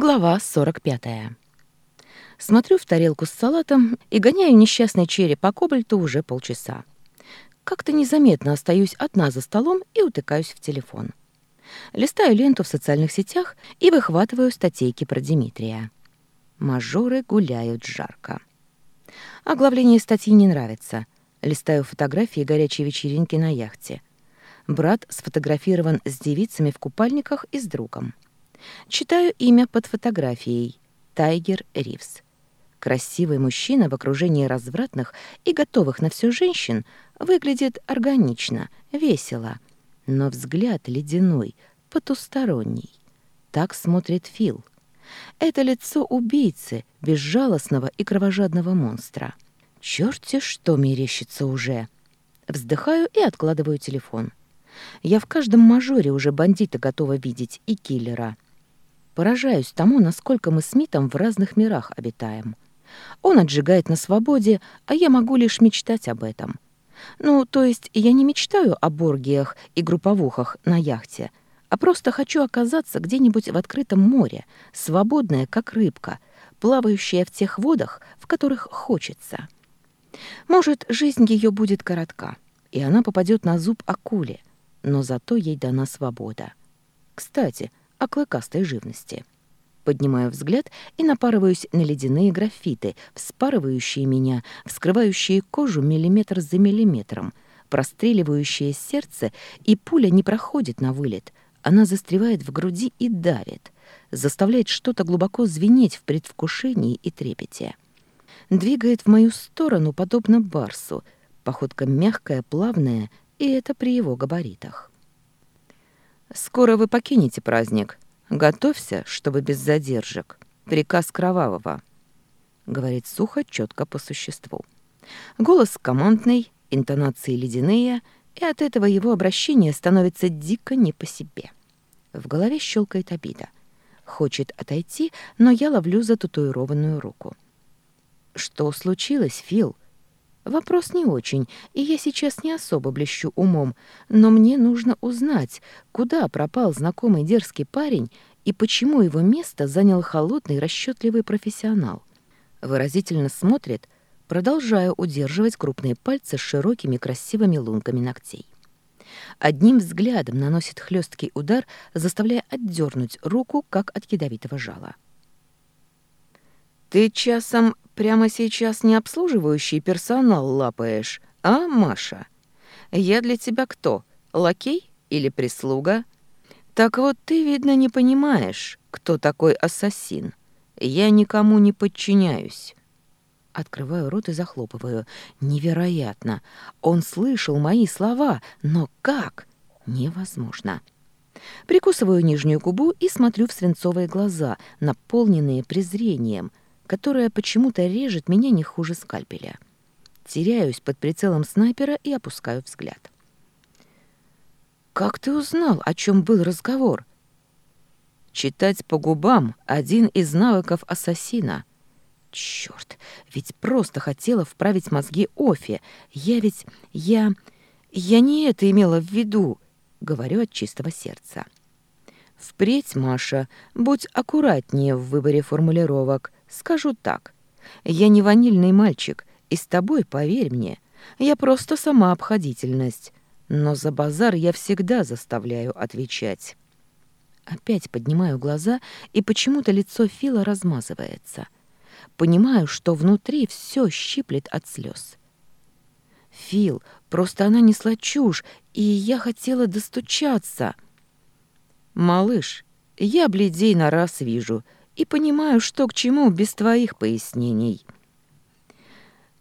Глава 45. Смотрю в тарелку с салатом и гоняю несчастный череп по кобальту уже полчаса. Как-то незаметно остаюсь одна за столом и утыкаюсь в телефон. Листаю ленту в социальных сетях и выхватываю статейки про Дмитрия. Мажоры гуляют жарко. Оглавление статьи не нравится. Листаю фотографии горячей вечеринки на яхте. Брат сфотографирован с девицами в купальниках и с другом. Читаю имя под фотографией. Тайгер Ривз. Красивый мужчина в окружении развратных и готовых на всю женщин выглядит органично, весело. Но взгляд ледяной, потусторонний. Так смотрит Фил. Это лицо убийцы, безжалостного и кровожадного монстра. Чёрт-те что мерещится уже. Вздыхаю и откладываю телефон. Я в каждом мажоре уже бандита готова видеть и киллера — Поражаюсь тому, насколько мы с Митом в разных мирах обитаем. Он отжигает на свободе, а я могу лишь мечтать об этом. Ну, то есть я не мечтаю о боргиях и групповухах на яхте, а просто хочу оказаться где-нибудь в открытом море, свободная, как рыбка, плавающая в тех водах, в которых хочется. Может, жизнь ее будет коротка, и она попадет на зуб акуле, но зато ей дана свобода. Кстати, — о клыкастой живности. Поднимаю взгляд и напарываюсь на ледяные графиты, вспарывающие меня, вскрывающие кожу миллиметр за миллиметром, простреливающие сердце, и пуля не проходит на вылет. Она застревает в груди и давит, заставляет что-то глубоко звенеть в предвкушении и трепете. Двигает в мою сторону, подобно барсу. Походка мягкая, плавная, и это при его габаритах. Скоро вы покинете праздник. Готовься, чтобы без задержек. Приказ кровавого. Говорит сухо, четко по существу. Голос командный, интонации ледяные, и от этого его обращение становится дико не по себе. В голове щелкает обида. Хочет отойти, но я ловлю за татуированную руку. «Что случилось, Фил?» Вопрос не очень, и я сейчас не особо блещу умом, но мне нужно узнать, куда пропал знакомый дерзкий парень и почему его место занял холодный расчетливый профессионал. Выразительно смотрит, продолжая удерживать крупные пальцы с широкими красивыми лунками ногтей. Одним взглядом наносит хлесткий удар, заставляя отдернуть руку, как от ядовитого жала. «Ты часом Прямо сейчас не обслуживающий персонал лапаешь, а Маша. Я для тебя кто? Лакей или прислуга? Так вот ты, видно, не понимаешь, кто такой ассасин. Я никому не подчиняюсь. Открываю рот и захлопываю. Невероятно. Он слышал мои слова, но как? Невозможно. Прикусываю нижнюю губу и смотрю в свинцовые глаза, наполненные презрением — которая почему-то режет меня не хуже скальпеля. Теряюсь под прицелом снайпера и опускаю взгляд. «Как ты узнал, о чем был разговор?» «Читать по губам — один из навыков ассасина», Черт, ведь просто хотела вправить мозги Офи. Я ведь... я... я не это имела в виду, говорю от чистого сердца. Впредь, Маша, будь аккуратнее в выборе формулировок. Скажу так. Я не ванильный мальчик, и с тобой, поверь мне, я просто сама обходительность. Но за базар я всегда заставляю отвечать. Опять поднимаю глаза, и почему-то лицо Фила размазывается. Понимаю, что внутри все щиплет от слез. «Фил, просто она несла чушь, и я хотела достучаться». «Малыш, я бледей на раз вижу, и понимаю, что к чему без твоих пояснений.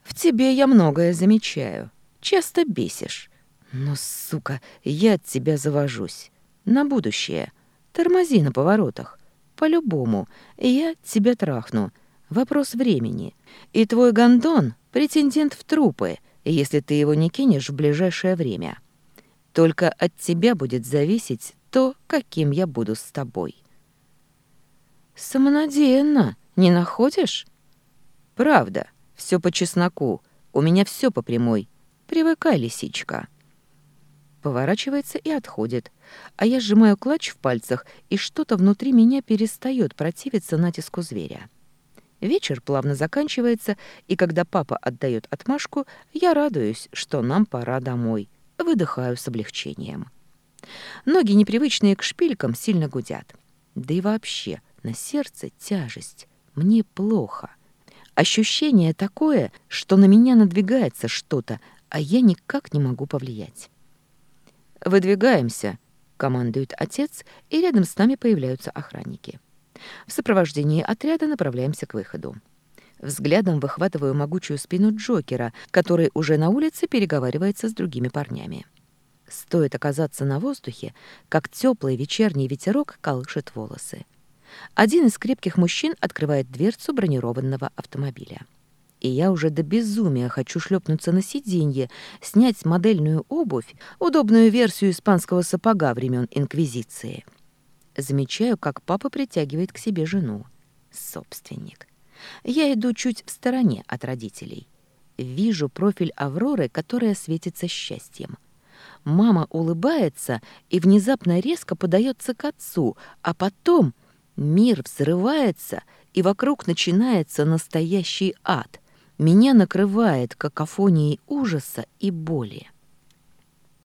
В тебе я многое замечаю. Часто бесишь. Но, сука, я от тебя завожусь. На будущее. Тормози на поворотах. По-любому. Я тебя трахну. Вопрос времени. И твой гондон — претендент в трупы, если ты его не кинешь в ближайшее время. Только от тебя будет зависеть то, каким я буду с тобой». Самонадеянно, не находишь? Правда, все по чесноку. У меня все по прямой. Привыкай, лисичка. Поворачивается и отходит. А я сжимаю клатч в пальцах, и что-то внутри меня перестает противиться натиску зверя. Вечер плавно заканчивается, и когда папа отдает отмашку, я радуюсь, что нам пора домой. Выдыхаю с облегчением. Ноги, непривычные к шпилькам, сильно гудят. Да и вообще, на сердце тяжесть. Мне плохо. Ощущение такое, что на меня надвигается что-то, а я никак не могу повлиять. «Выдвигаемся», — командует отец, и рядом с нами появляются охранники. В сопровождении отряда направляемся к выходу. Взглядом выхватываю могучую спину Джокера, который уже на улице переговаривается с другими парнями. Стоит оказаться на воздухе, как теплый вечерний ветерок колышет волосы. Один из крепких мужчин открывает дверцу бронированного автомобиля. И я уже до безумия хочу шлепнуться на сиденье, снять модельную обувь, удобную версию испанского сапога времен Инквизиции. Замечаю, как папа притягивает к себе жену. Собственник. Я иду чуть в стороне от родителей. Вижу профиль Авроры, которая светится счастьем. Мама улыбается и внезапно резко подается к отцу, а потом Мир взрывается, и вокруг начинается настоящий ад. Меня накрывает какофонией ужаса и боли.